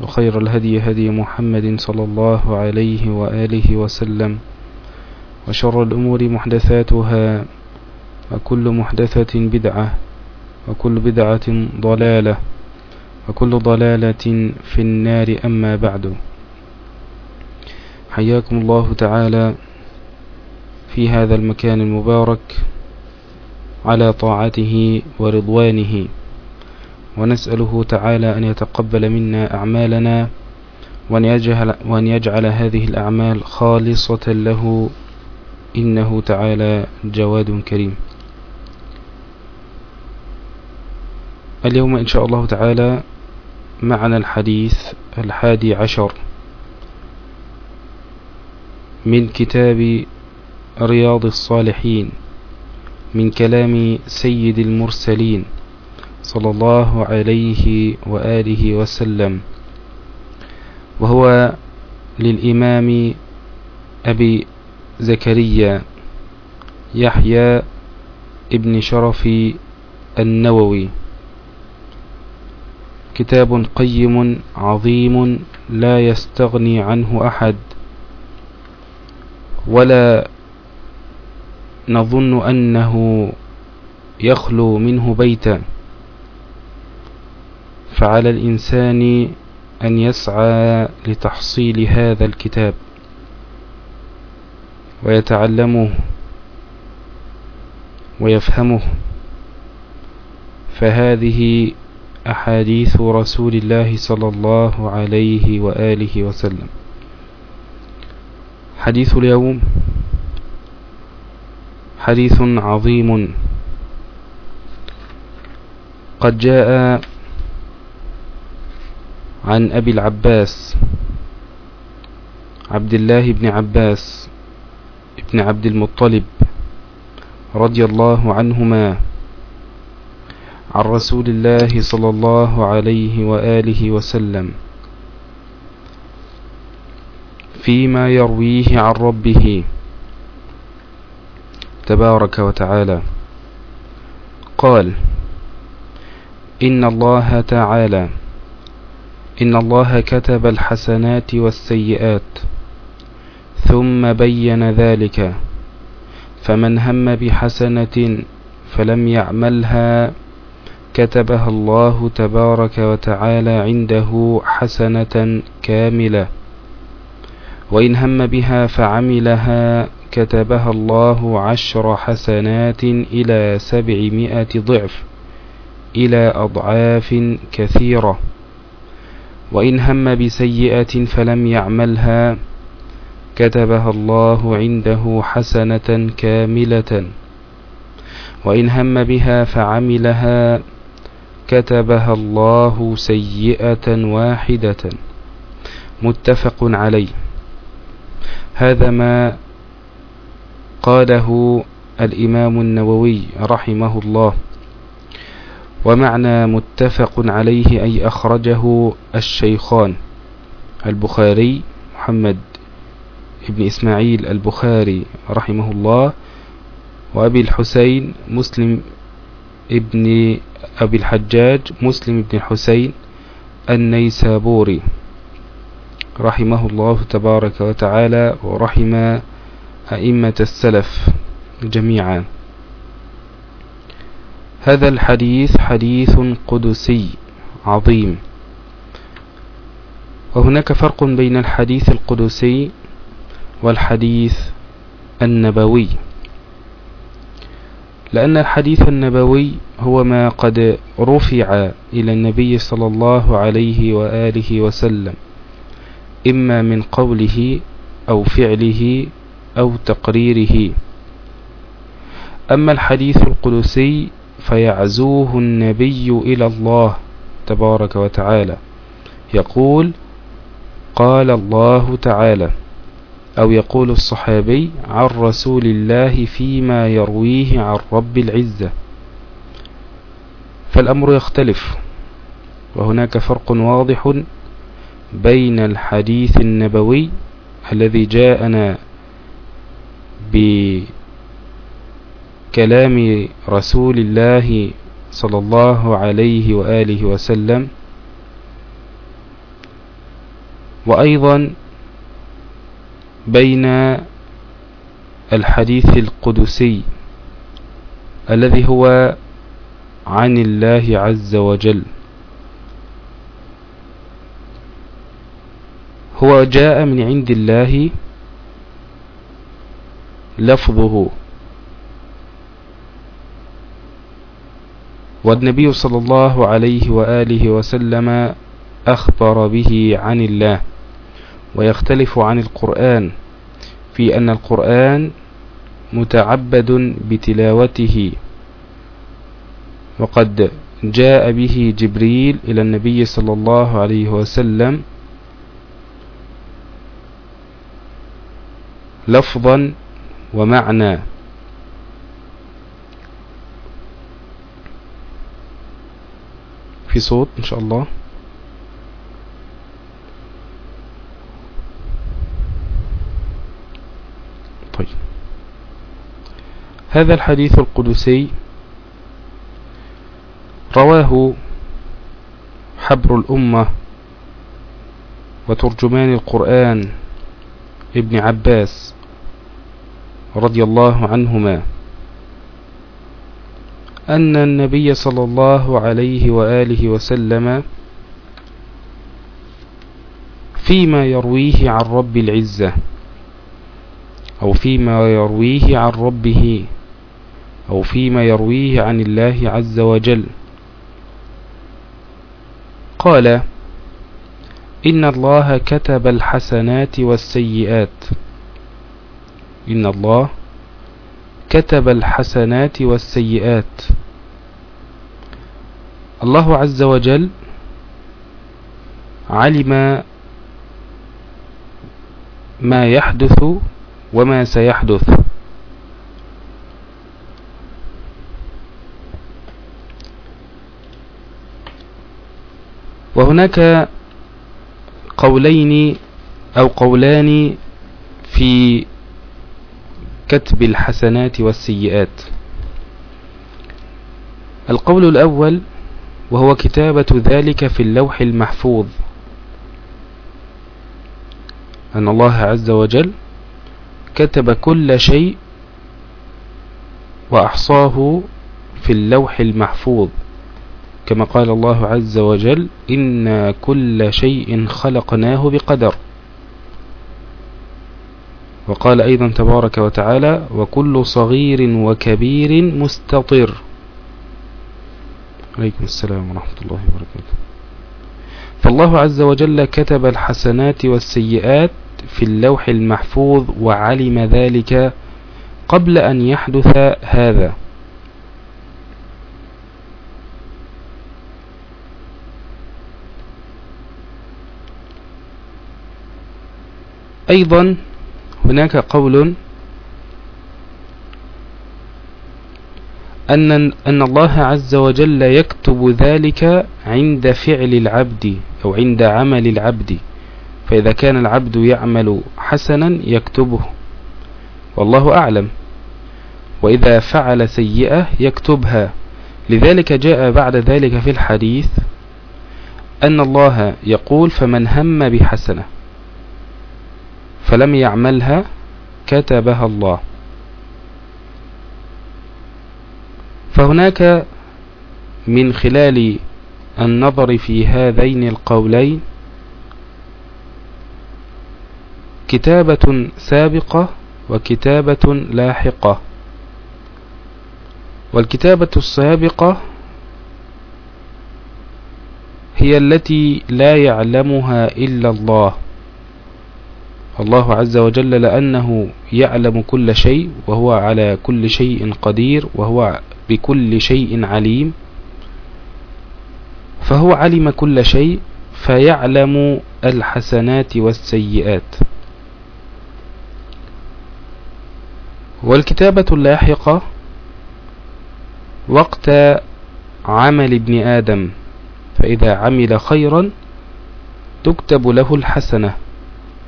وخير الهدي هدي محمد صلى الله عليه وآله وسلم. وشر الأمور محدثاتها وكل محدثة بدعة وكل بدعة ضلالة وكل ضلالة في النار أما بعد. حياكم الله تعالى في هذا المكان المبارك على طاعته ورضوانه. ونسأله تعالى أن يتقبل منا أعمالنا وأن يجعل, وأن يجعل هذه الأعمال خالصة له إنه تعالى جواد كريم. اليوم إن شاء الله تعالى معنا الحديث الحادي عشر من كتاب رياض الصالحين من كلام سيد المرسلين. صلى الله عليه وآله وسلم. وهو للإمام أبي زكريا يحيى ابن شرف النووي. كتاب قيم عظيم لا يستغني عنه أحد. ولا نظن أنه يخلو منه بيتا. فعلى الإنسان أن يسعى لتحصيل هذا الكتاب ويتعلمه ويفهمه. فهذه أحاديث رسول الله صلى الله عليه وآله وسلم. حديث اليوم حديث عظيم. قد جاء عن أبي العباس عبد الله بن عباس ابن عبد المطلب رضي الله عنهما عن رسول الله صلى الله عليه وآله وسلم فيما يرويه عن ربه تبارك وتعالى. قال إن الله تعالى إن الله كتب الحسنات والسيئات ثم بين ذلك فمن هم بحسنة فلم يعملها كتبها الله تبارك وتعالى عنده حسنة كاملة وإن هم بها فعملها كتبها الله عشر حسنات إلى سبعمائة ضعف إلى أضعاف كثيرة. وإن هم بسيئة فلم يعملها كتبها الله عنده حسنة كاملة. وإن هم بها فعملها كتبها الله سيئة واحدة. متفق عليه. هذا ما قاله الإمام النووي رحمه الله. ومعنى متفق عليه أي أخرجه الشيخان البخاري محمد ابن إسماعيل البخاري رحمه الله وأبي الحسين مسلم ابن أبي الحجاج مسلم بن الحسين النيسابوري رحمه الله تبارك وتعالى ورحم أئمة السلف جميعا. هذا الحديث حديث قدسي عظيم. وهناك فرق بين الحديث القدسي والحديث النبوي. لأن الحديث النبوي هو ما قد رفع إلى النبي صلى الله عليه وآله وسلم إما من قوله أو فعله أو تقريره. أما الحديث القدسي فيعزوه النبي إلى الله تبارك وتعالى. يقول قال الله تعالى أو يقول الصحابي عن رسول الله فيما يرويه عن رب العزة. فالأمر يختلف وهناك فرق واضح بين الحديث النبوي الذي جاءنا بكلام رسول الله صلى الله عليه وآله وسلم. وأيضا بين الحديث القدسي الذي هو عن الله عز وجل. هو جاء من عند الله لفظه. والنبي صلى الله عليه وآله وسلم أخبر به عن الله ويختلف عن القرآن في أن القرآن متعبد بتلاوته. وقد جاء به جبريل إلى النبي صلى الله عليه وسلم لفظا ومعنى. في صوت إن شاء الله. طيب. هذا الحديث القدسي رواه حبر الأمة وترجمان القرآن ابن عباس رضي الله عنهما. أن النبي صلى الله عليه وآله وسلم فيما يرويه عن رب العزة أو فيما يرويه عن ربه أو فيما يرويه عن الله عز وجل. قال إن الله كتب الحسنات والسيئات. إن الله كتب الحسنات والسيئات. الله عز وجل علم ما يحدث وما سيحدث. وهناك قولين أو قولان في كتب الحسنات والسيئات. القول الأول وهو كتابة ذلك في اللوح المحفوظ. أن الله عز وجل كتب كل شيء وأحصاه في اللوح المحفوظ. كما قال الله عز وجل إن كل شيء خلقناه بقدر. وقال أيضا تبارك وتعالى وكل صغير وكبير مستطر. عليكم السلام ورحمة الله وبركاته. فالله عز وجل كتب الحسنات والسيئات في اللوح المحفوظ وعلم ذلك قبل أن يحدث هذا. أيضا هناك قول أن, أن الله عز وجل يكتب ذلك عند فعل العبد أو عند عمل العبد. فإذا كان العبد يعمل حسنا يكتبه. والله أعلم. وإذا فعل سيئة يكتبها. لذلك جاء بعد ذلك في الحديث أن الله يقول فمن هم بحسنة. فلم يعملها كتبها الله. فهناك من خلال النظر في هذين القولين كتابة سابقة وكتابة لاحقة. والكتابة السابقة هي التي لا يعلمها إلا الله. الله عز وجل لأنه يعلم كل شيء وهو على كل شيء قدير وهو بكل شيء عليم. فهو علم كل شيء فيعلم الحسنات والسيئات. والكتابة اللاحقة وقت عمل ابن آدم فإذا عمل خيرا تكتب له الحسنة.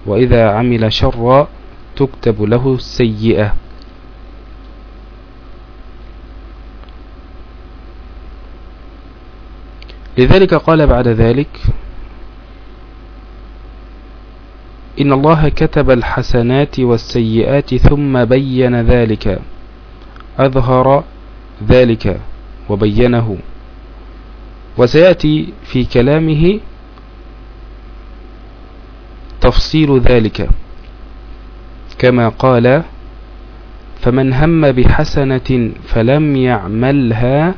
وإذا عمل شرا تكتب له السيئة. لذلك قال بعد ذلك إن الله كتب الحسنات والسيئات ثم بين ذلك أظهر ذلك وبينه. وسيأتي في كلامه تفصيل ذلك. كما قال فمن هم بحسنة فلم يعملها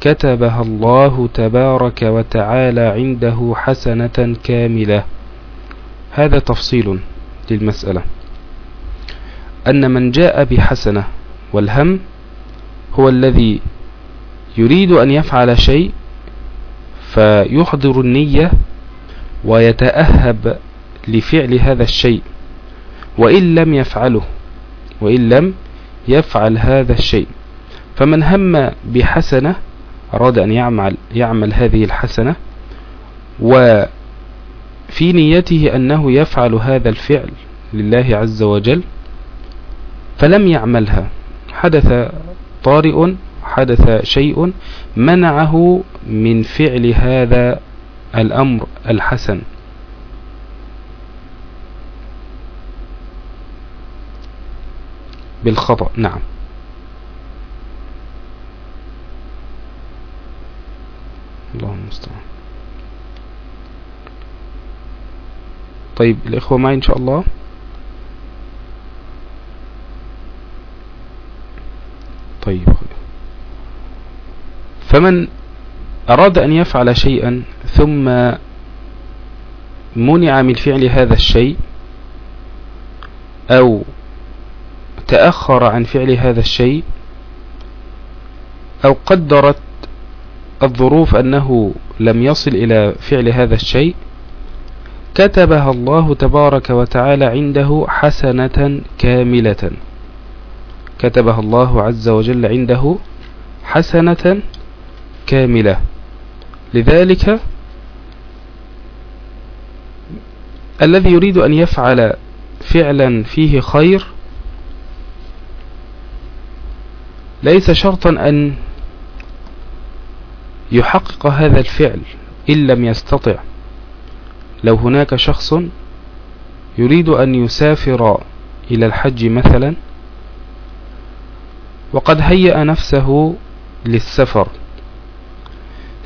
كتبها الله تبارك وتعالى عنده حسنة كاملة. هذا تفصيل للمسألة. أن من جاء بحسنة والهم هو الذي يريد أن يفعل شيء فيحضر النية ويتأهب لفعل هذا الشيء وإن لم يفعله وإن لم يفعل هذا الشيء. فمن هم بحسنة أراد أن يعمل, يعمل هذه الحسنة وفي نيته أنه يفعل هذا الفعل لله عز وجل فلم يعملها. حدث طارئ حدث شيء منعه من فعل هذا الأمر الحسن. بالخطأ. نعم. الله المستعان طيب الإخوة معي إن شاء الله. طيب فمن أراد أن يفعل شيئا ثم منع من فعل هذا الشيء أو تأخر عن فعل هذا الشيء أو قدرت الظروف أنه لم يصل إلى فعل هذا الشيء كتبها الله تبارك وتعالى عنده حسنة كاملة. كتبها الله عز وجل عنده حسنة كاملة. لذلك الذي يريد أن يفعل فعلا فيه خير ليس شرطا أن يحقق هذا الفعل إن لم يستطع. لو هناك شخص يريد أن يسافر إلى الحج مثلا وقد هيأ نفسه للسفر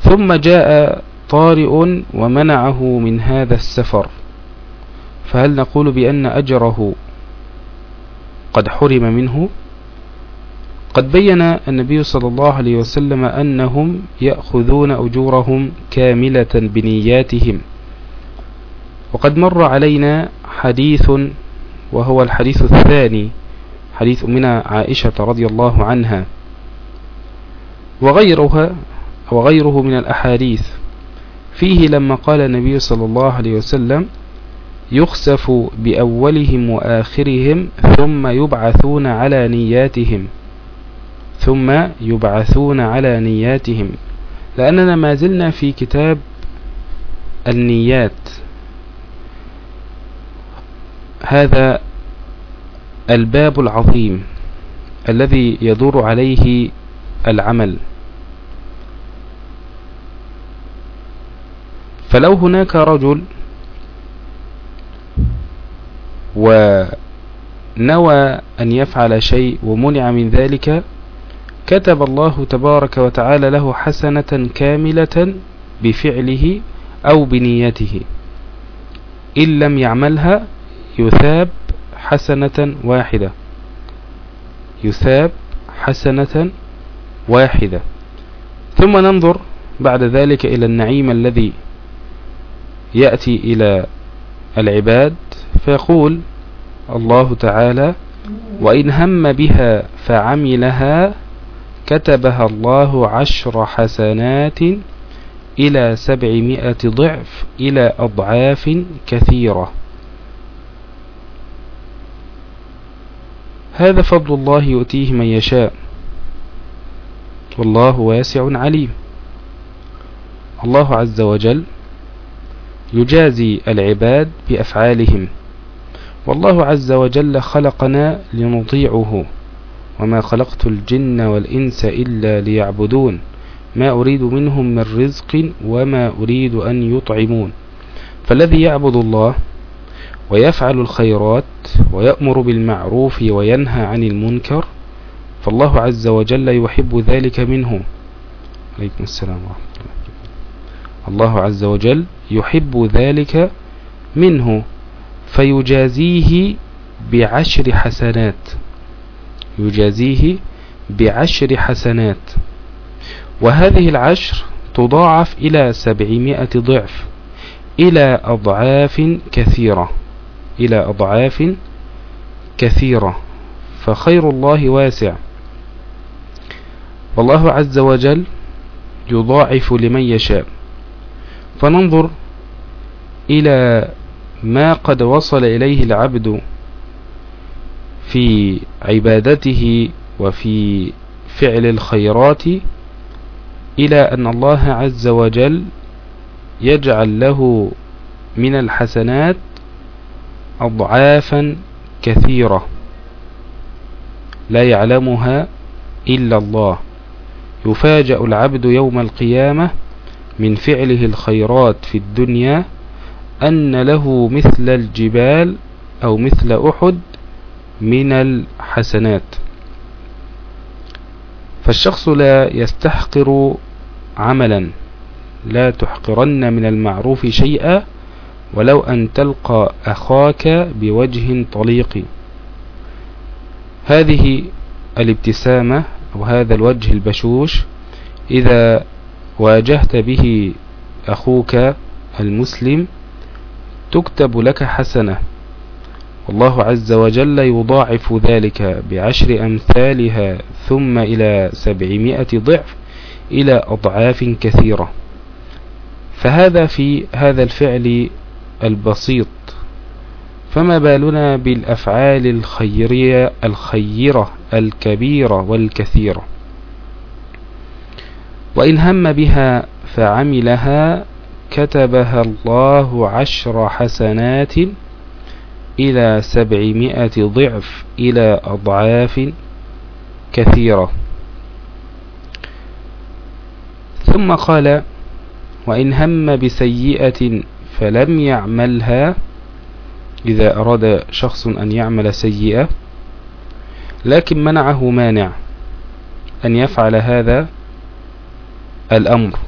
ثم جاء طارئ ومنعه من هذا السفر فهل نقول بأن أجره قد حرم منه؟ قد بين النبي صلى الله عليه وسلم أنهم يأخذون أجورهم كاملة بنياتهم. وقد مر علينا حديث وهو الحديث الثاني حديث أمنا عائشة رضي الله عنها وغيرها وغيره من الأحاديث. فيه لما قال النبي صلى الله عليه وسلم يخسف بأولهم وآخرهم ثم يبعثون على نياتهم ثم يبعثون على نياتهم. لأننا ما زلنا في كتاب النيات. هذا الباب العظيم الذي يدور عليه العمل. فلو هناك رجل ونوى أن يفعل شيء ومنع من ذلك كتب الله تبارك وتعالى له حسنة كاملة بفعله أو بنيته. إن لم يعملها يثاب حسنة واحدة. يثاب حسنة واحدة. ثم ننظر بعد ذلك إلى النعيم الذي يأتي إلى العباد فيقول الله تعالى وإن هم بها فعملها كتبها الله عشر حسنات إلى سبعمائة ضعف إلى أضعاف كثيرة. هذا فضل الله يؤتيه من يشاء. والله واسع عليم. الله عز وجل يجازي العباد بأفعالهم. والله عز وجل خلقنا لنطيعه وما خلقت الجن والإنس إلا ليعبدون. ما أريد منهم من رزق وما أريد أن يطعمون. فالذي يعبد الله ويفعل الخيرات ويأمر بالمعروف وينهى عن المنكر فالله عز وجل يحب ذلك منه عليكم السلام الله. الله عز وجل يحب ذلك منه فيجازيه بعشر حسنات. يجازيه بعشر حسنات. وهذه العشر تضاعف إلى سبعمائة ضعف إلى أضعاف كثيرة إلى أضعاف كثيرة. فخير الله واسع. والله عز وجل يضاعف لمن يشاء. فننظر إلى ما قد وصل إليه العبد في عبادته وفي فعل الخيرات إلى أن الله عز وجل يجعل له من الحسنات أضعافا كثيرة لا يعلمها إلا الله. يفاجأ العبد يوم القيامة من فعله الخيرات في الدنيا أن له مثل الجبال أو مثل أحد من الحسنات. فالشخص لا يستحقر عملا لا تحقرن من المعروف شيئا ولو أن تلقى أخاك بوجه طليق. هذه الابتسامة أو هذا الوجه البشوش إذا واجهت به أخوك المسلم تكتب لك حسنة. والله عز وجل يضاعف ذلك بعشر أمثالها ثم إلى سبعمائة ضعف إلى أضعاف كثيرة. فهذا في هذا الفعل البسيط. فما بالنا بالأفعال الخيرية الخيرة الكبيرة والكثيرة. وإن هم بها فعملها كتبها الله عشر حسنات إلى سبعمائة ضعف إلى أضعاف كثيرة. ثم قال وإن هم بسيئة فلم يعملها. إذا أراد شخص أن يعمل سيئة لكن منعه مانع أن يفعل هذا الأمر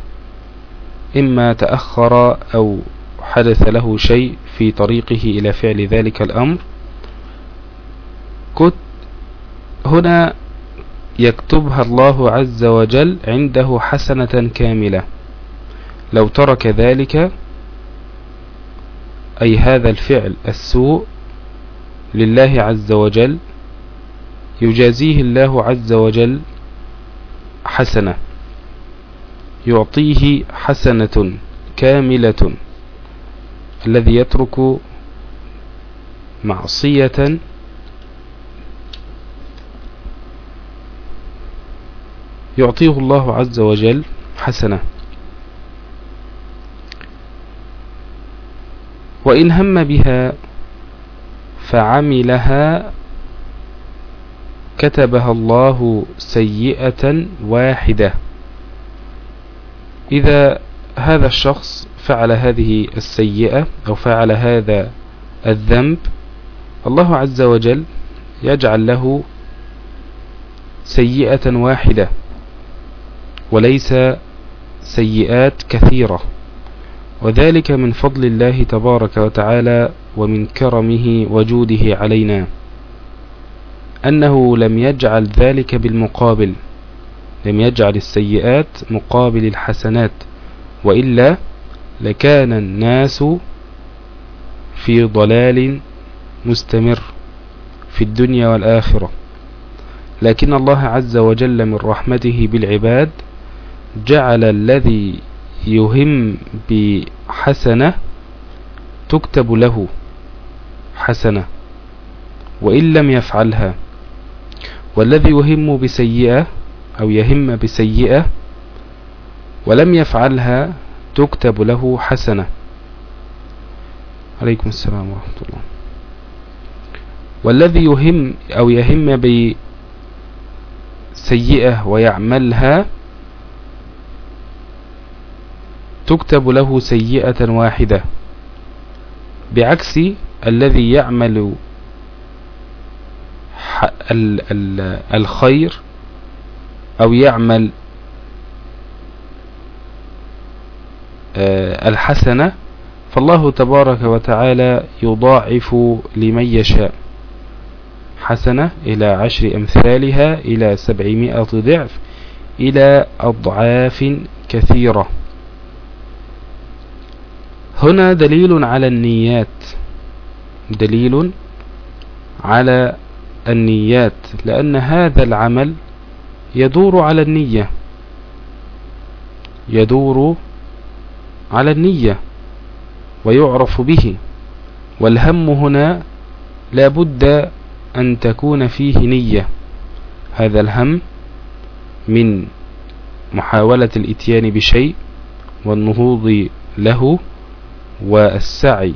إما تأخر أو حدث له شيء في طريقه إلى فعل ذلك الأمر. كت هنا يكتبها الله عز وجل عنده حسنة كاملة. لو ترك ذلك أي هذا الفعل السوء لله عز وجل يجازيه الله عز وجل حسنة. يعطيه حسنة كاملة. الذي يترك معصية يعطيه الله عز وجل حسنة. وإن هم بها فعملها كتبها الله سيئة واحدة. إذا هذا الشخص فعل هذه السيئة أو فعل هذا الذنب الله عز وجل يجعل له سيئة واحدة وليس سيئات كثيرة. وذلك من فضل الله تبارك وتعالى ومن كرمه وجوده علينا. أنه لم يجعل ذلك بالمقابل لم يجعل السيئات مقابل الحسنات وإلا لكان الناس في ضلال مستمر في الدنيا والآخرة. لكن الله عز وجل من رحمته بالعباد جعل الذي يهم بحسنة تكتب له حسنة وإن لم يفعلها والذي يهم بسيئة أو يهم بسيئة ولم يفعلها تكتب له حسنة. عليكم السلام ورحمة الله. والذي يهم أو يهم بسيئة ويعملها تكتب له سيئة واحدة. بعكس الذي يعمل الخير أو يعمل الحسنة فالله تبارك وتعالى يضاعف لمن يشاء. حسنة إلى عشر أمثالها إلى سبعمائة ضعف إلى أضعاف كثيرة. هنا دليل على النيات دليل على النيات لأن هذا العمل يدور على النية يدور على النية ويعرف به والهم هنا لا بد أن تكون فيه نية. هذا الهم من محاولة الإتيان بشيء والنهوض له والسعي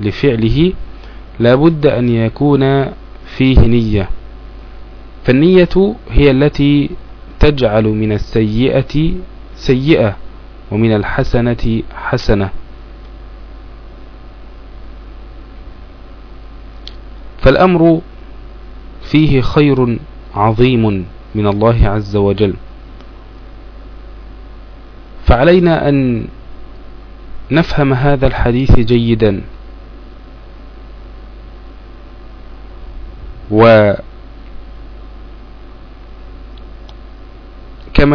لفعله لا بد أن يكون فيه نية. فالنية هي التي تجعل من السيئة سيئة. ومن الحسنة حسنة. فالأمر فيه خير عظيم من الله عز وجل. فعلينا أن نفهم هذا الحديث جيدا. وكما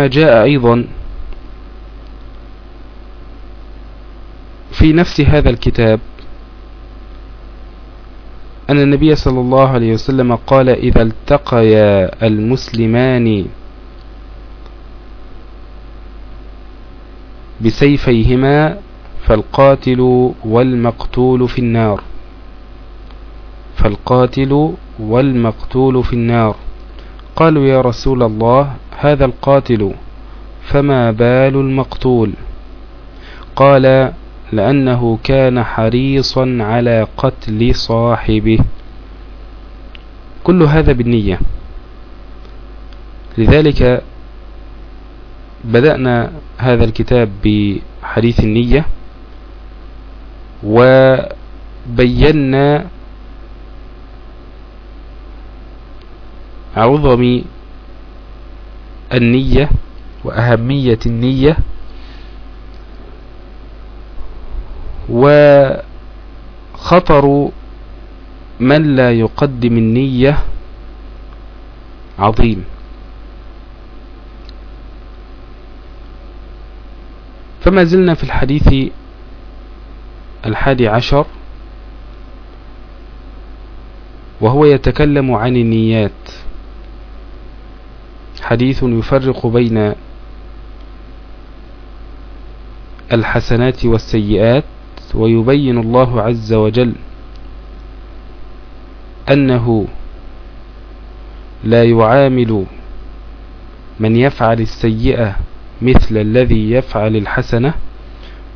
جاء أيضا في نفس هذا الكتاب أن النبي صلى الله عليه وسلم قال إذا التقيا المسلمان بسيفيهما فالقاتل والمقتول في النار. فالقاتل والمقتول في النار. قالوا يا رسول الله هذا القاتل فما بال المقتول؟ قال لأنه كان حريصا على قتل صاحبه. كل هذا بالنية. لذلك بدأنا هذا الكتاب بحديث النية وبينا عظم النية وأهمية النية وخطر من لا يقدم النية عظيم. فما زلنا في الحديث الحادي عشر وهو يتكلم عن النيات. حديث يفرق بين الحسنات والسيئات ويبين الله عز وجل أنه لا يعامل من يفعل السيئة مثل الذي يفعل الحسنة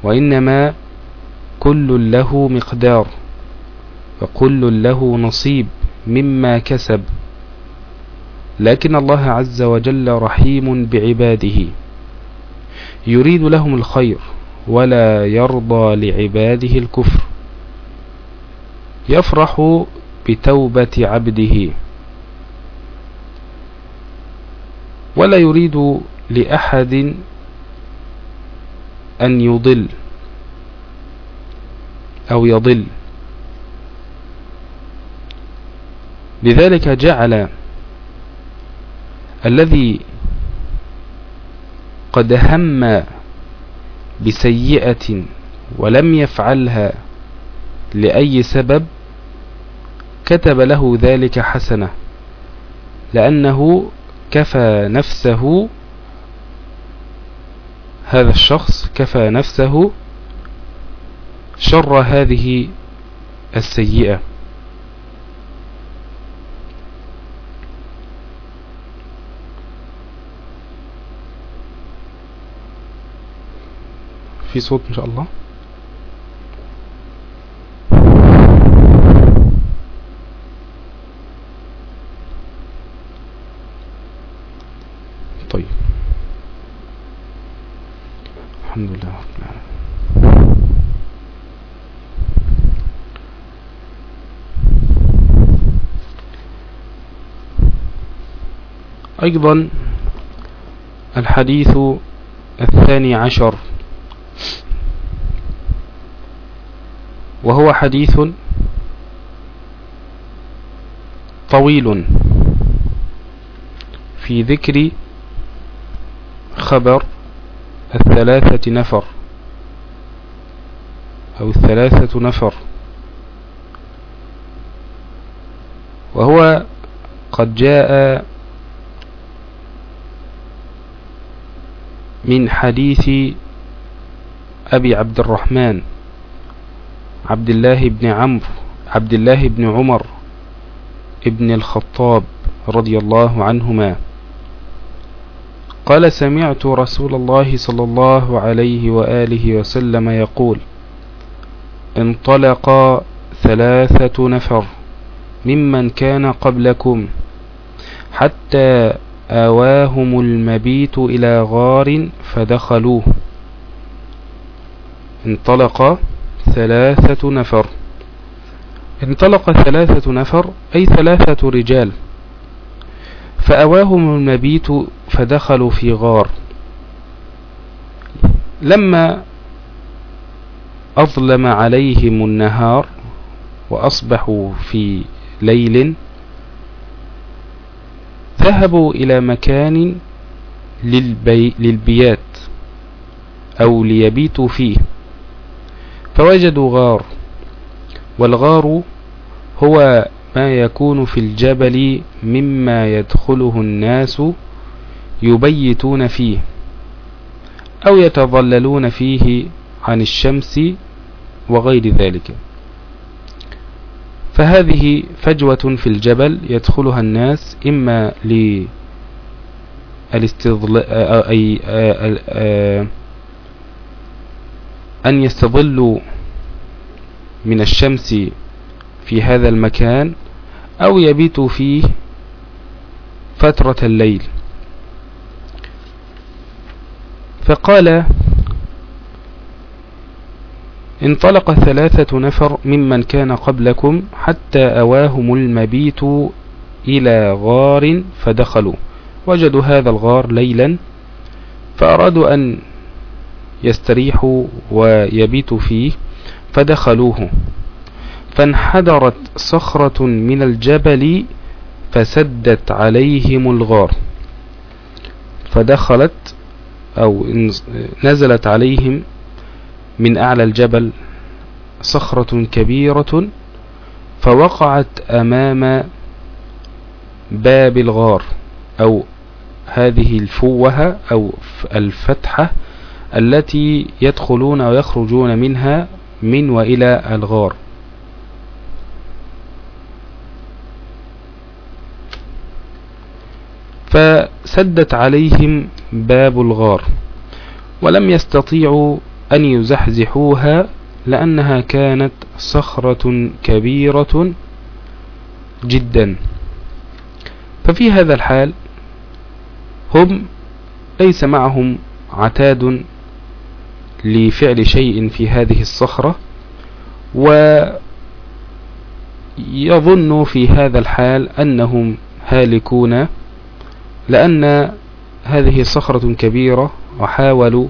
وإنما كل له مقدار فكل له نصيب مما كسب. لكن الله عز وجل رحيم بعباده. يريد لهم الخير. ولا يرضى لعباده الكفر. يفرح بتوبة عبده. ولا يريد لأحد أن يضل أو يضل. لذلك جعل الذي قد هم بسيئة ولم يفعلها لأي سبب كتب له ذلك حسنة لأنه كفى نفسه هذا الشخص كفى نفسه شر هذه السيئة. في صوت إن شاء الله. طيب. الحمد لله رب العالمين. أيضا الحديث الثاني عشر. وهو حديث طويل في ذكر خبر الثلاثة نفر أو الثلاثة نفر. وهو قد جاء من حديث أبي عبد الرحمن عبد الله بن عمرو عبد الله بن عمر ابن الخطاب رضي الله عنهما. قال سمعت رسول الله صلى الله عليه وآله وسلم يقول انطلق ثلاثة نفر ممن كان قبلكم حتى آواهم المبيت إلى غار فدخلوه. انطلق ثلاثة نفر. انطلق ثلاثة نفر أي ثلاثة رجال. فأواهم المبيت فدخلوا في غار. لما أظلم عليهم النهار وأصبحوا في ليل ذهبوا إلى مكان للبي للبيات أو ليبيتوا فيه. فوجدوا غار. والغار هو ما يكون في الجبل مما يدخله الناس يبيتون فيه أو يتظللون فيه عن الشمس وغير ذلك. فهذه فجوة في الجبل يدخلها الناس إما للاستظلاء أي أن يستظلوا من الشمس في هذا المكان أو يبيتوا فيه فترة الليل. فقال انطلق ثلاثة نفر ممن كان قبلكم حتى أواهم المبيت إلى غار فدخلوا. وجدوا هذا الغار ليلا فأرادوا أن يستريحوا ويبيتوا فيه فدخلوه. فانحدرت صخرة من الجبل فسدت عليهم الغار. فدخلت أو نزلت عليهم من أعلى الجبل صخرة كبيرة فوقعت أمام باب الغار أو هذه الفوهة أو الفتحة التي يدخلون ويخرجون منها من وإلى الغار. فسدت عليهم باب الغار ولم يستطيعوا أن يزحزحوها لأنها كانت صخرة كبيرة جدا. ففي هذا الحال هم ليس معهم عتاد لفعل شيء في هذه الصخرة ويظن في هذا الحال أنهم هالكون لأن هذه صخرة كبيرة وحاولوا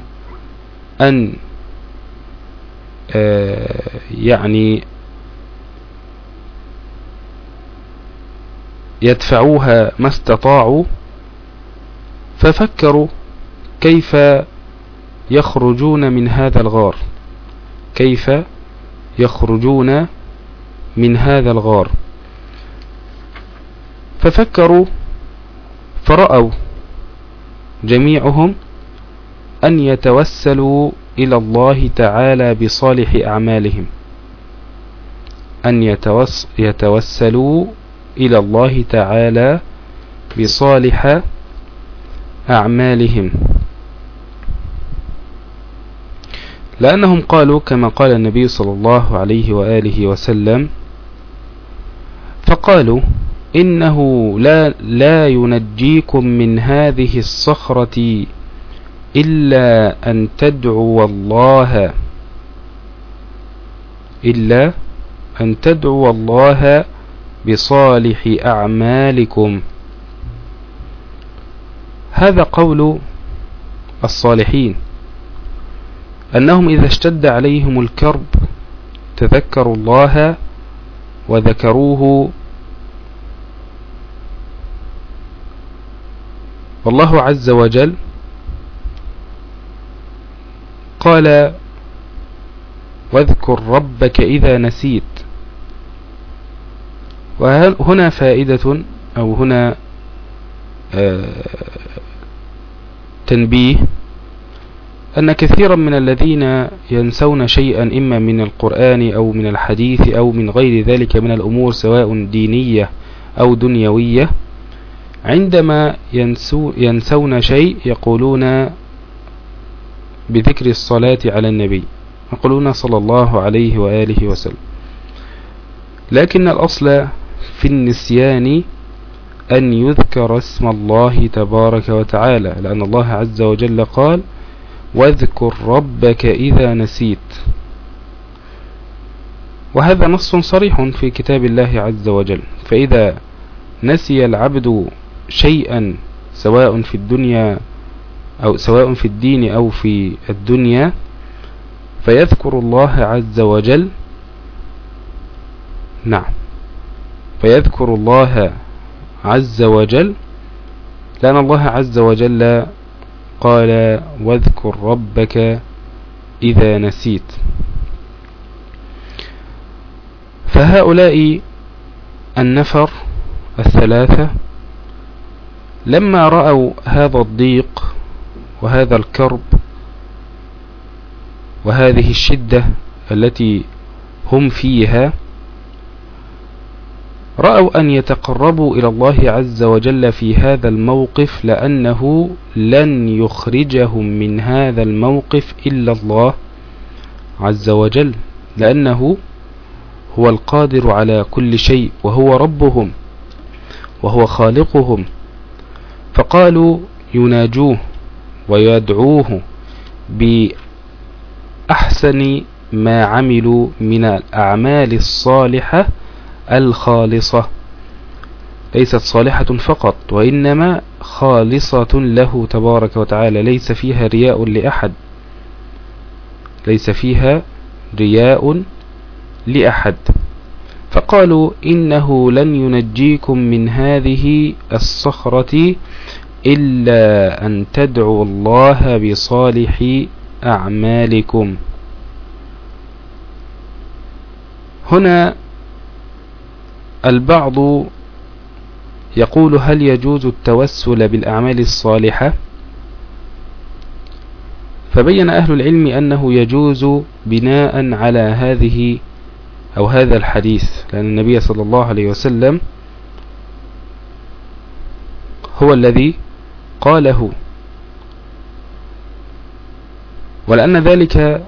أن آه، يعني يدفعوها ما استطاعوا ففكروا كيف يخرجون من هذا الغار. كيف يخرجون من هذا الغار؟ ففكروا فرأوا جميعهم أن يتوسلوا إلى الله تعالى بصالح أعمالهم. أن يتوس يتوسلوا إلى الله تعالى بصالح أعمالهم. لأنهم قالوا كما قال النبي صلى الله عليه وآله وسلم فقالوا إنه لا, لا ينجيكم من هذه الصخرة إلا أن تدعوا الله إلا أن تدعوا الله بصالح أعمالكم. هذا قول الصالحين. أنهم إذا اشتد عليهم الكرب تذكروا الله وذكروه والله عز وجل قال واذكر ربك إذا نسيت وهنا فائدة أو هنا آه، تنبيه أن كثيرا من الذين ينسون شيئا إما من القرآن أو من الحديث أو من غير ذلك من الأمور سواء دينية أو دنيوية عندما ينسو ينسون شيء يقولون بذكر الصلاة على النبي يقولون صلى الله عليه وآله وسلم. لكن الأصل في النسيان أن يذكر اسم الله تبارك وتعالى لأن الله عز وجل قال واذكر ربك إذا نسيت. وهذا نص صريح في كتاب الله عز وجل. فإذا نسي العبد شيئا سواء في الدنيا أو سواء في الدين أو في الدنيا فيذكر الله عز وجل. نعم. فيذكر الله عز وجل. لأن الله عز وجل قال واذكر ربك إذا نسيت. فهؤلاء النفر الثلاثة لما رأوا هذا الضيق وهذا الكرب وهذه الشدة التي هم فيها رأوا أن يتقربوا إلى الله عز وجل في هذا الموقف لأنه لن يخرجهم من هذا الموقف إلا الله عز وجل لأنه هو القادر على كل شيء وهو ربهم وهو خالقهم. فقالوا يناجوه ويدعوه بأحسن ما عملوا من الأعمال الصالحة الخالصة ليست صالحة فقط وإنما خالصة له تبارك وتعالى ليس فيها رياء لأحد. ليس فيها رياء لأحد. فقالوا إنه لن ينجيكم من هذه الصخرة إلا أن تدعوا الله بصالح أعمالكم. هنا البعض يقول هل يجوز التوسل بالأعمال الصالحة؟ فبين أهل العلم أنه يجوز بناء على هذه أو هذا الحديث لأن النبي صلى الله عليه وسلم هو الذي قاله. ولأن ذلك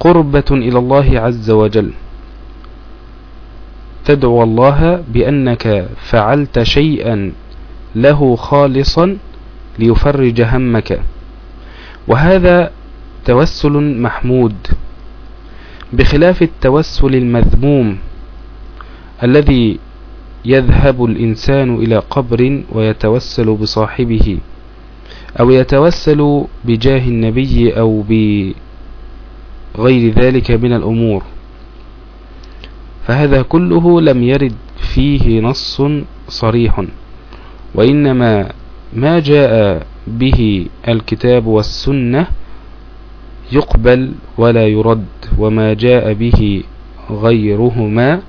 قربة إلى الله عز وجل. تدعو الله بأنك فعلت شيئا له خالصا ليفرج همك. وهذا توسل محمود. بخلاف التوسل المذموم الذي يذهب الإنسان إلى قبر ويتوسل بصاحبه أو يتوسل بجاه النبي أو بغير ذلك من الأمور. فهذا كله لم يرد فيه نص صريح. وإنما ما جاء به الكتاب والسنة يقبل ولا يرد وما جاء به غيرهما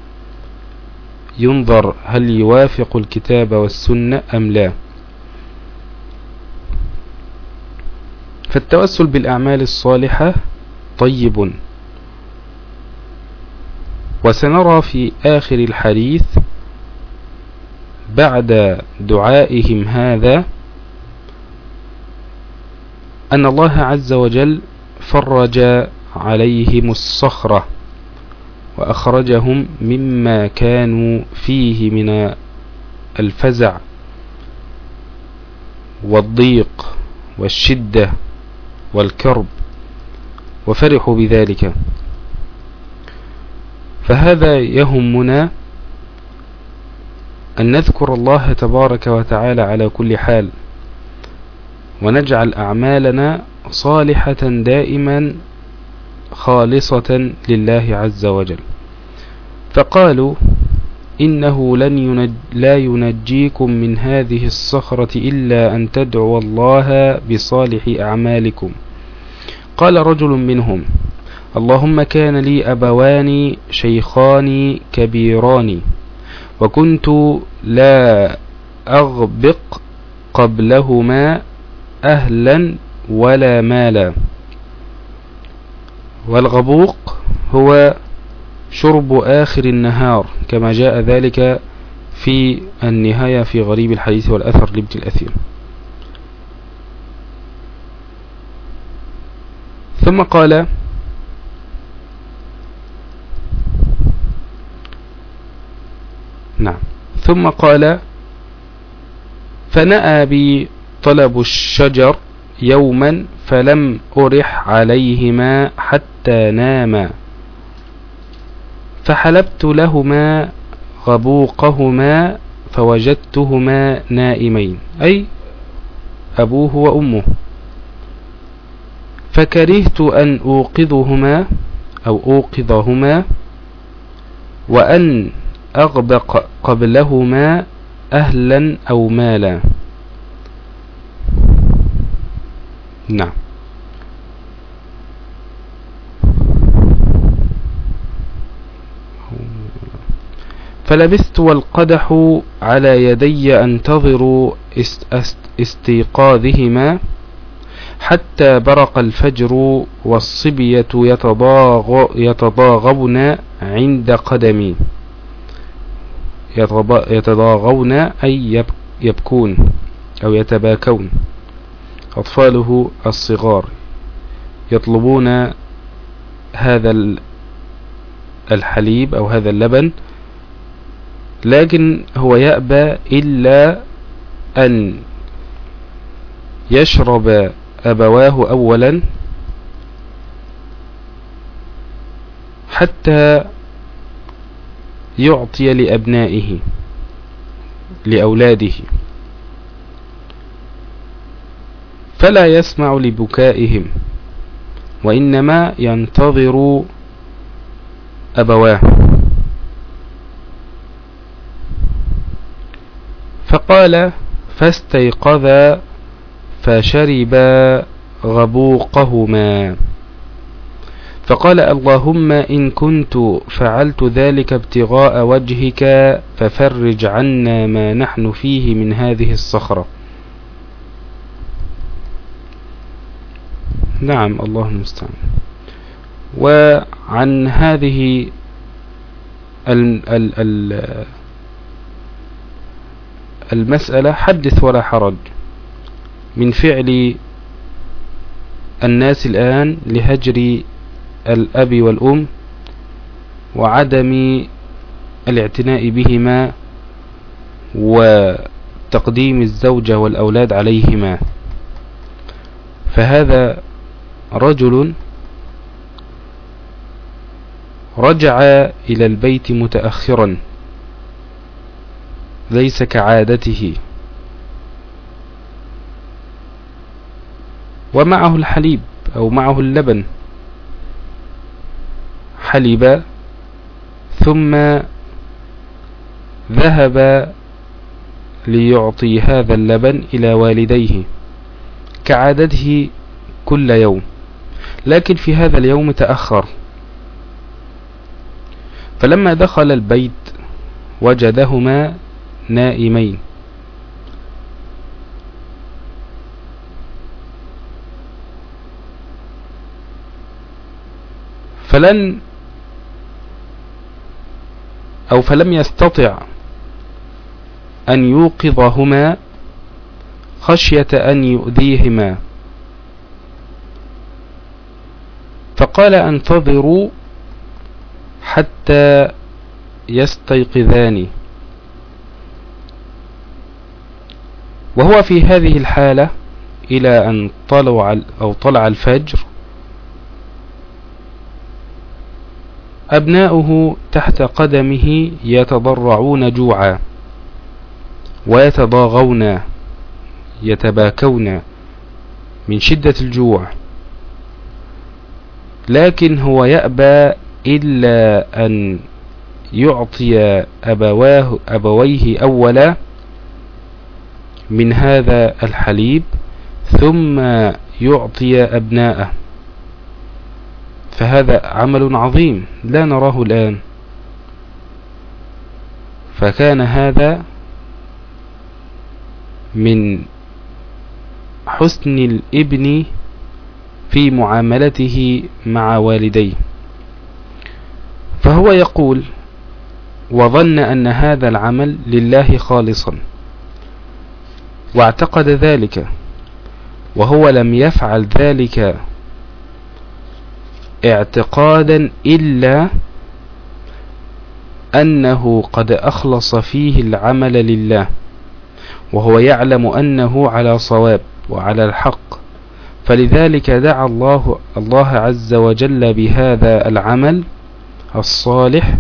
ينظر هل يوافق الكتاب والسنة أم لا. فالتوسل بالأعمال الصالحة طيب. وسنرى في آخر الحديث بعد دعائهم هذا أن الله عز وجل فرج عليهم الصخرة وأخرجهم مما كانوا فيه من الفزع والضيق والشدة والكرب وفرحوا بذلك. فهذا يهمنا أن نذكر الله تبارك وتعالى على كل حال ونجعل أعمالنا صالحة دائما خالصة لله عز وجل. فقالوا إنه لن ينج لا ينجيكم من هذه الصخرة إلا أن تدعوا الله بصالح أعمالكم. قال رجل منهم اللهم كان لي أبوان شيخان كبيران وكنت لا أغبق قبلهما أهلا ولا مالا. والغبوق هو شرب آخر النهار كما جاء ذلك في النهاية في غريب الحديث والأثر لابن الأثير. ثم قال نعم. ثم قال فنأى بي طلب الشجر يوما فلم أرح عليهما حتى ناما فحلبت لهما غبوقهما فوجدتهما نائمين. أي أبوه وأمه. فكرهت أن أوقظهما أو أوقظهما وأن أغبق قبلهما أهلا أو مالا. نعم. فلبثت والقدح على يدي أنتظر استيقاظهما حتى برق الفجر والصبية يتضاغ يتضاغون عند قدمي. يتضاغون أي يبكون أو يتباكون. أطفاله الصغار يطلبون هذا الحليب أو هذا اللبن لكن هو يأبى إلا أن يشرب أبواه أولا حتى يعطي لأبنائه لأولاده. فلا يسمع لبكائهم وإنما ينتظر أبواه. فقال فاستيقظا فشربا غبوقهما. فقال اللهم إن كنت فعلت ذلك ابتغاء وجهك ففرج عنا ما نحن فيه من هذه الصخرة. نعم الله المستعان. وعن هذه ال ال ال المسألة حدث ولا حرج. من فعل الناس الآن لهجر الأب والأم وعدم الاعتناء بهما وتقديم الزوجة والأولاد عليهما. فهذا رجل رجع إلى البيت متأخرا ليس كعادته. ومعه الحليب أو معه اللبن. حلب ثم ذهب ليعطي هذا اللبن إلى والديه كعادته كل يوم. لكن في هذا اليوم تأخر. فلما دخل البيت وجدهما نائمين. فلن أو فلم يستطع أن يوقظهما خشية أن يؤذيهما. فقال انتظروا حتى يستيقظان. وهو في هذه الحالة إلى أن طلع أو طلع الفجر أبناؤه تحت قدمه يتضرعون جوعا ويتضاغون يتباكون من شدة الجوع. لكن هو يأبى إلا أن يعطي أبواه أبويه أولا من هذا الحليب ثم يعطي أبناءه. فهذا عمل عظيم لا نراه الآن. فكان هذا من حسن الإبن في معاملته مع والديه. فهو يقول وظن أن هذا العمل لله خالصا واعتقد ذلك وهو لم يفعل ذلك اعتقادا إلا أنه قد أخلص فيه العمل لله وهو يعلم أنه على صواب وعلى الحق. فلذلك دعا الله الله عز وجل بهذا العمل الصالح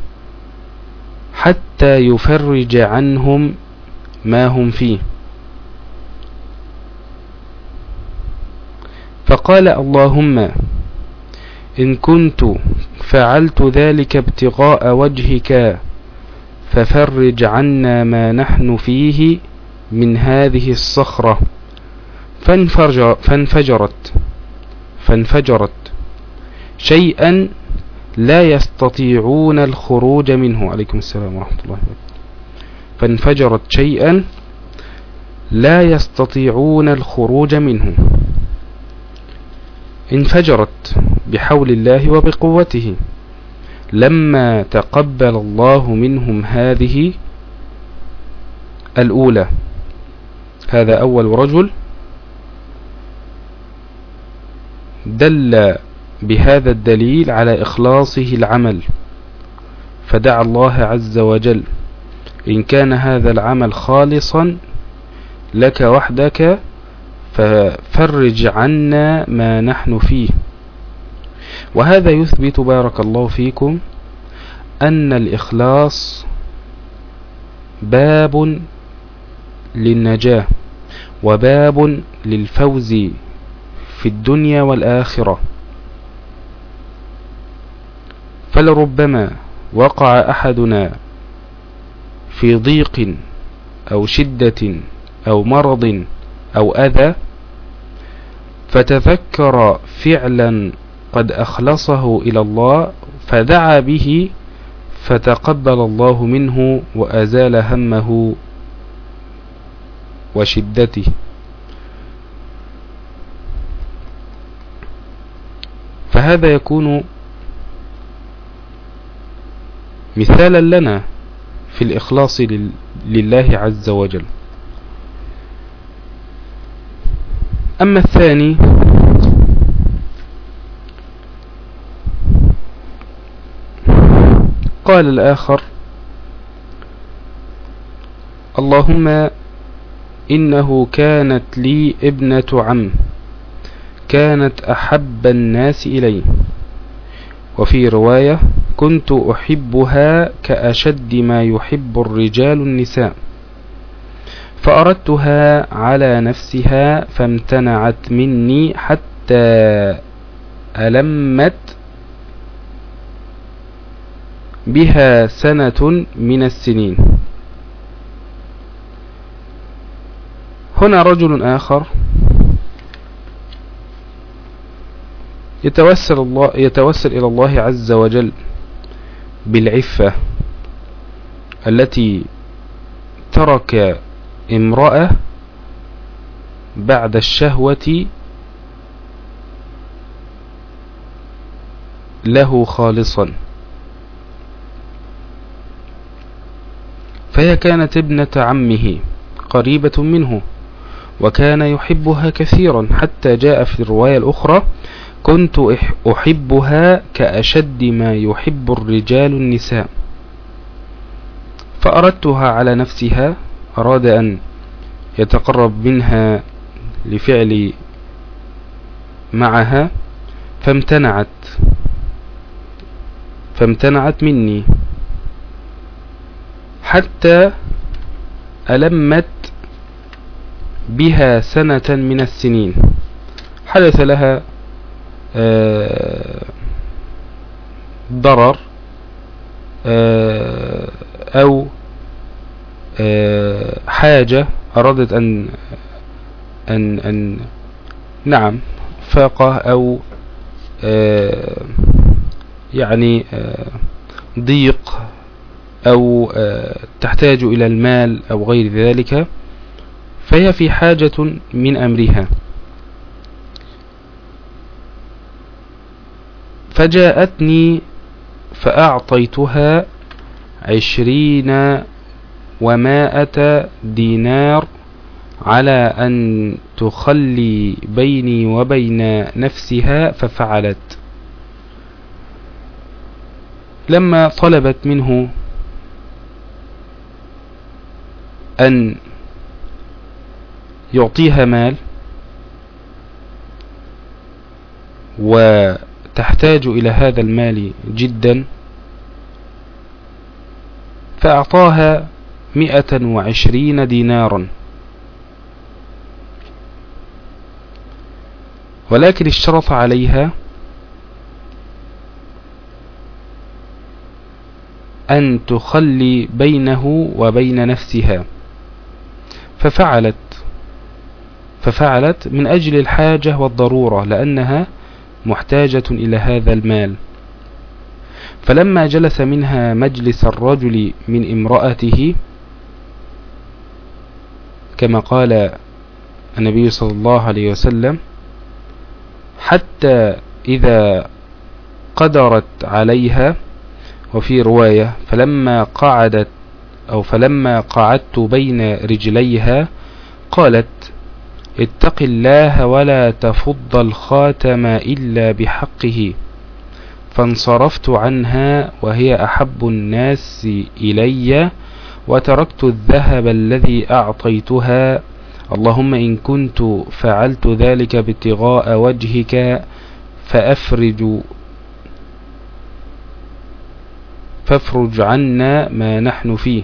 حتى يفرج عنهم ما هم فيه. فقال اللهم إن كنت فعلت ذلك ابتغاء وجهك ففرج عنا ما نحن فيه من هذه الصخرة. فانفجر فانفجرت. فانفجرت. شيئا لا يستطيعون الخروج منه. عليكم السلام ورحمة الله وبركاته. فانفجرت شيئا لا يستطيعون الخروج منه. انفجرت بحول الله وبقوته. لما تقبل الله منهم هذه الأولى هذا أول رجل دل بهذا الدليل على إخلاصه العمل فدعا الله عز وجل إن كان هذا العمل خالصا لك وحدك ففرج عنا ما نحن فيه. وهذا يثبت بارك الله فيكم أن الإخلاص باب للنجاة وباب للفوز في الدنيا والآخرة. فلربما وقع أحدنا في ضيق أو شدة أو مرض أو أذى فتذكر فعلا قد أخلصه إلى الله فدعا به فتقبل الله منه وأزال همه وشدته. فهذا يكون مثالا لنا في الإخلاص لله عز وجل. أما الثاني قال الآخر اللهم إنه كانت لي ابنة عم كانت أحب الناس إلي. وفي رواية كنت أحبها كأشد ما يحب الرجال النساء. فأردتها على نفسها فامتنعت مني حتى ألمت بها سنة من السنين. هنا رجل آخر يتوسل, الله يتوسل إلى الله عز وجل بالعفة التي ترك امرأة بعد الشهوة له خالصا. فهي كانت ابنة عمه قريبة منه وكان يحبها كثيرا. حتى جاء في الرواية الأخرى كنت أحبها كأشد ما يحب الرجال النساء فأردتها على نفسها أراد أن يتقرب منها لفعل معها فامتنعت. فامتنعت مني. حتى ألمت بها سنة من السنين. حدث لها آه، ضرر آه، أو حاجة أرادت أن أن أن نعم فاقة أو يعني ضيق أو تحتاج إلى المال أو غير ذلك فهي في حاجة من أمرها. فجاءتني فأعطيتها عشرين ومائة دينار على أن تخلي بيني وبين نفسها ففعلت. لما طلبت منه أن يعطيها مال وتحتاج إلى هذا المال جدا فأعطاها مئة وعشرين دينارا. ولكن اشترط عليها أن تخلي بينه وبين نفسها. ففعلت ففعلت من أجل الحاجة والضرورة لأنها محتاجة إلى هذا المال. فلما جلس منها مجلس الرجل من امرأته كما قال النبي صلى الله عليه وسلم حتى إذا قدرت عليها وفي رواية فلما قعدت أو فلما قعدت بين رجليها قالت اتق الله ولا تفض الخاتم إلا بحقه. فانصرفت عنها وهي أحب الناس إلي وتركت الذهب الذي أعطيتها. اللهم إن كنت فعلت ذلك ابتغاء وجهك فأفرج فافرج عنا ما نحن فيه.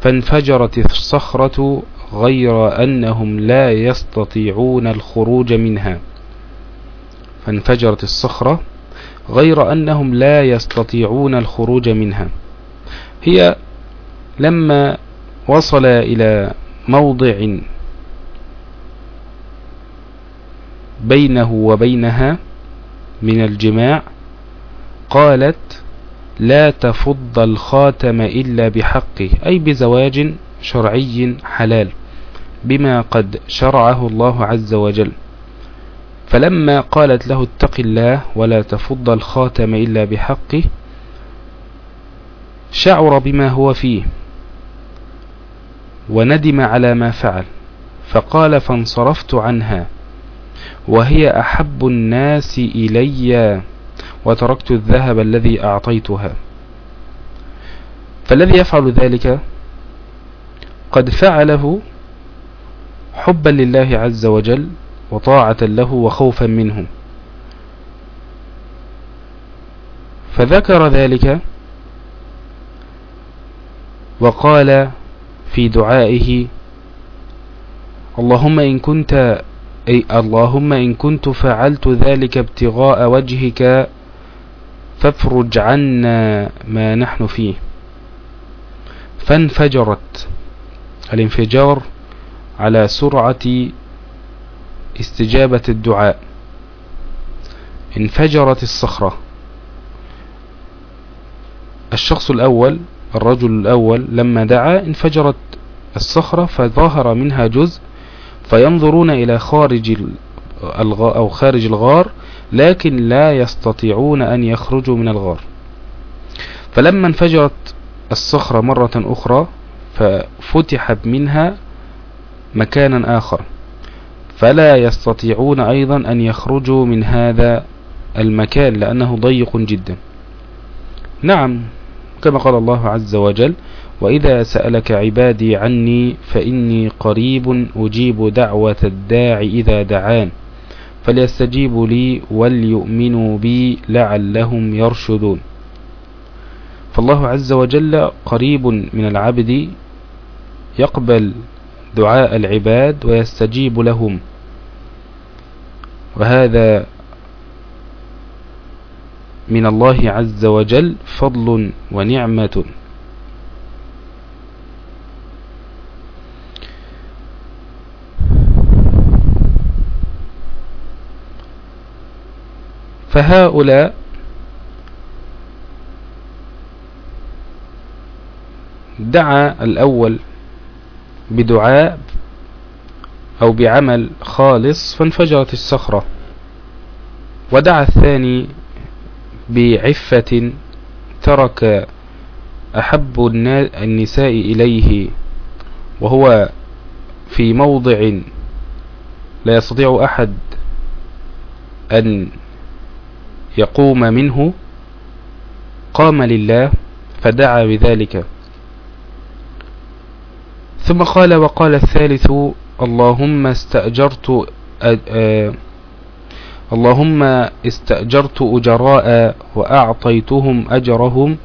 فانفجرت الصخرة غير أنهم لا يستطيعون الخروج منها. فانفجرت الصخرة غير أنهم لا يستطيعون الخروج منها. هي لما وصل إلى موضع بينه وبينها من الجماع قالت لا تفض الخاتم إلا بحقه. أي بزواج شرعي حلال بما قد شرعه الله عز وجل. فلما قالت له اتق الله ولا تفض الخاتم إلا بحقه شعر بما هو فيه. وندم على ما فعل فقال فانصرفت عنها وهي أحب الناس إلي وتركت الذهب الذي أعطيتها. فالذي يفعل ذلك قد فعله حبا لله عز وجل وطاعة له وخوفا منه. فذكر ذلك وقال في دعائه. اللهم إن كنت أي اللهم إن كنت فعلت ذلك ابتغاء وجهك فافرج عنا ما نحن فيه. فانفجرت الانفجار على سرعة استجابة الدعاء. انفجرت الصخرة. الشخص الأول الرجل الأول لما دعا انفجرت الصخرة فظهر منها جزء فينظرون إلى خارج الغار أو خارج الغار لكن لا يستطيعون أن يخرجوا من الغار. فلما انفجرت الصخرة مرة أخرى ففتح منها مكانا آخر. فلا يستطيعون أيضا أن يخرجوا من هذا المكان لأنه ضيق جدا. نعم. كما قال الله عز وجل وإذا سألك عبادي عني فإني قريب أجيب دعوة الداع إذا دعان فليستجيبوا لي وليؤمنوا بي لعلهم يرشدون. فالله عز وجل قريب من العبد يقبل دعاء العباد ويستجيب لهم وهذا من الله عز وجل فضل ونعمة. فهؤلاء دعا الأول بدعاء أو بعمل خالص فانفجرت الصخرة ودعا الثاني بعفة ترك أحب النساء إليه وهو في موضع لا يستطيع أحد أن يقوم منه قام لله فدعا بذلك. ثم قال وقال الثالث اللهم استأجرت اللهم استأجرت أجراء وأعطيتهم أجرهم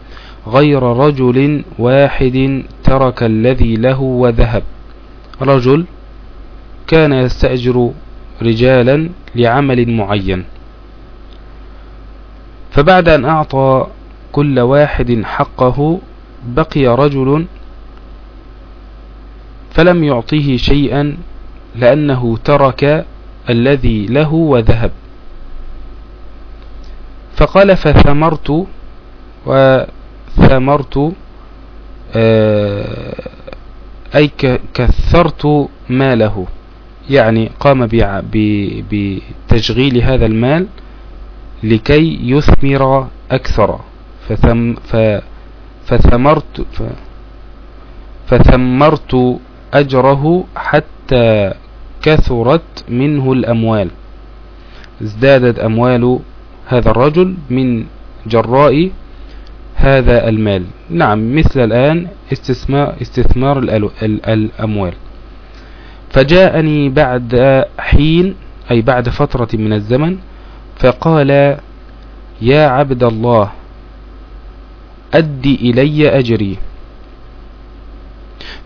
غير رجل واحد ترك الذي له وذهب. رجل كان يستأجر رجالا لعمل معين. فبعد أن أعطى كل واحد حقه بقي رجل فلم يعطيه شيئا لأنه ترك الذي له وذهب. فقال فثمرت وثمرت آه، أي كثرت ماله. يعني قام بتشغيل هذا المال لكي يثمر أكثر. فثم فثمرت فثمرت أجره حتى كثرت منه الأموال. ازدادت أموال هذا الرجل من جراء هذا المال. نعم مثل الآن استثمار, استثمار الأموال. فجاءني بعد حين أي بعد فترة من الزمن فقال يا عبد الله أدي إلي أجري.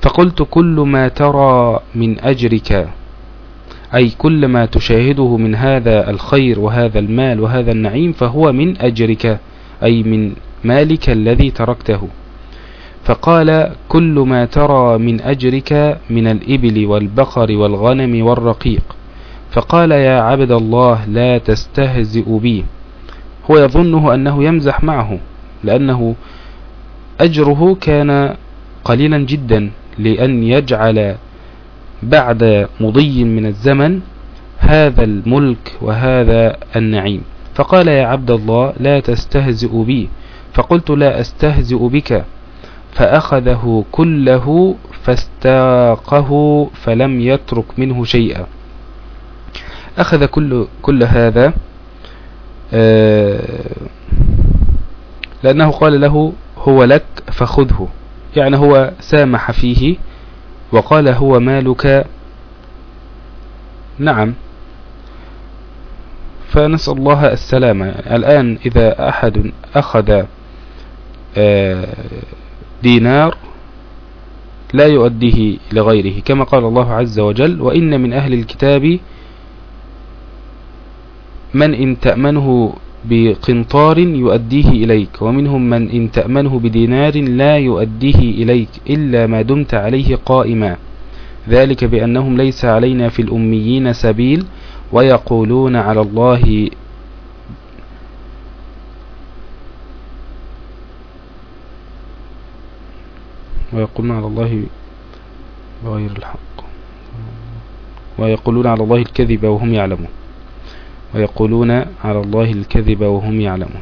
فقلت كل ما ترى من أجرك أي كل ما تشاهده من هذا الخير وهذا المال وهذا النعيم فهو من أجرك أي من مالك الذي تركته. فقال كل ما ترى من أجرك من الإبل والبقر والغنم والرقيق. فقال يا عبد الله لا تستهزئ بي. هو يظنه أنه يمزح معه لأنه أجره كان قليلا جدا لأن يجعل بعد مضي من الزمن هذا الملك وهذا النعيم. فقال يا عبد الله لا تستهزئ بي. فقلت لا أستهزئ بك. فأخذه كله فاستاقه فلم يترك منه شيئا. أخذ كل, كل هذا آه، لأنه قال له هو لك فخذه. يعني هو سامح فيه. وقال هو مالك. نعم. فنسأل الله السلامة. الآن إذا أحد أخذ آه، دينار لا يؤديه لغيره كما قال الله عز وجل وإن من أهل الكتاب من إن تأمنه بقنطار يؤديه إليك ومنهم من إن تأمنه بدينار لا يؤديه إليك إلا ما دمت عليه قائما. ذلك بأنهم ليس علينا في الأميين سبيل ويقولون على الله ويقولون على الله غير الحق. ويقولون على الله الكذب وهم يعلمون. ويقولون على الله الكذب وهم يعلمون.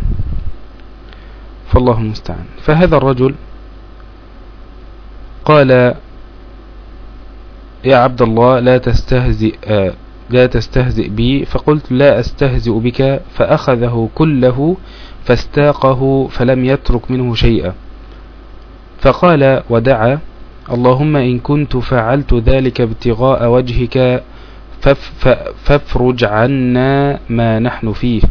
فالله المستعان. فهذا الرجل قال يا عبد الله لا تستهزئ لا تستهزئ بي. فقلت لا أستهزئ بك. فأخذه كله فاستاقه فلم يترك منه شيئا. فقال ودعا اللهم إن كنت فعلت ذلك ابتغاء وجهك فافرج عنا ما نحن فيه.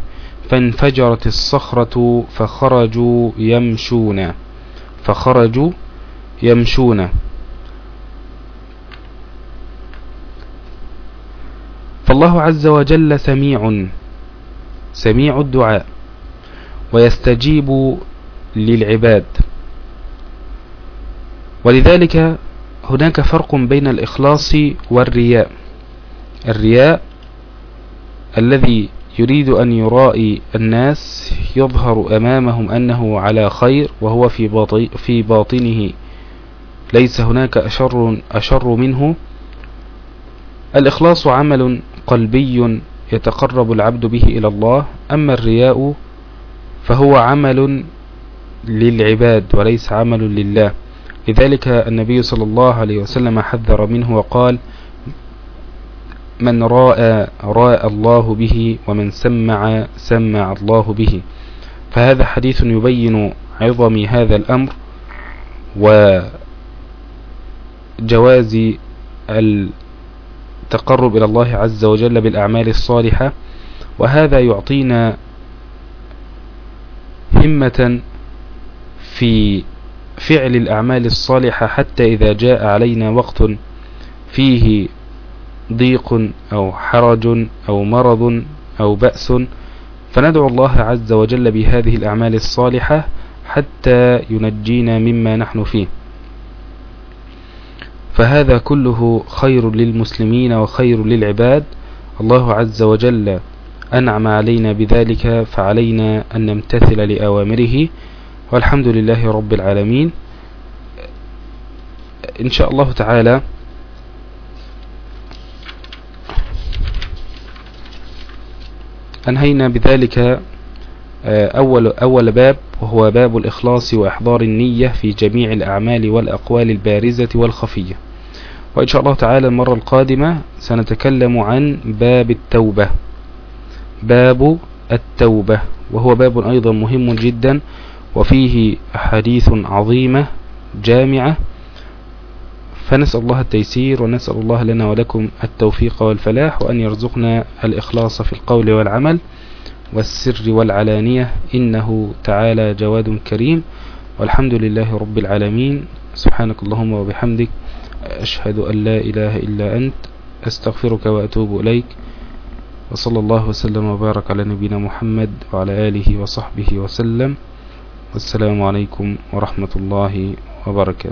فانفجرت الصخرة فخرجوا يمشون. فخرجوا يمشون. فالله عز وجل سميع سميع الدعاء ويستجيب للعباد. ولذلك هناك فرق بين الإخلاص والرياء. الرياء الذي يريد أن يرائي الناس يظهر أمامهم أنه على خير وهو في, في باطنه. ليس هناك أشر, أشر منه. الإخلاص عمل قلبي يتقرب العبد به إلى الله. أما الرياء فهو عمل للعباد وليس عمل لله. لذلك النبي صلى الله عليه وسلم حذر منه وقال من راى راى الله به ومن سمع سمع الله به. فهذا حديث يبين عظم هذا الأمر وجواز التقرب إلى الله عز وجل بالأعمال الصالحة وهذا يعطينا همة في فعل الأعمال الصالحة حتى إذا جاء علينا وقت فيه ضيق أو حرج أو مرض أو بأس فندعو الله عز وجل بهذه الأعمال الصالحة حتى ينجينا مما نحن فيه. فهذا كله خير للمسلمين وخير للعباد. الله عز وجل أنعم علينا بذلك فعلينا أن نمتثل لأوامره. والحمد لله رب العالمين. إن شاء الله تعالى أنهينا بذلك آه، أول, أول باب وهو باب الإخلاص وإحضار النية في جميع الأعمال والأقوال البارزة والخفية. وإن شاء الله تعالى المرة القادمة سنتكلم عن باب التوبة. باب التوبة وهو باب أيضا مهم جدا وفيه أحاديث عظيمة جامعة فنسأل الله التيسير ونسأل الله لنا ولكم التوفيق والفلاح وأن يرزقنا الإخلاص في القول والعمل والسر والعلانية إنه تعالى جواد كريم والحمد لله رب العالمين سبحانك اللهم وبحمدك أشهد أن لا إله إلا أنت أستغفرك وأتوب إليك وصلى الله وسلم وبارك على نبينا محمد وعلى آله وصحبه وسلم والسلام عليكم ورحمة الله وبركاته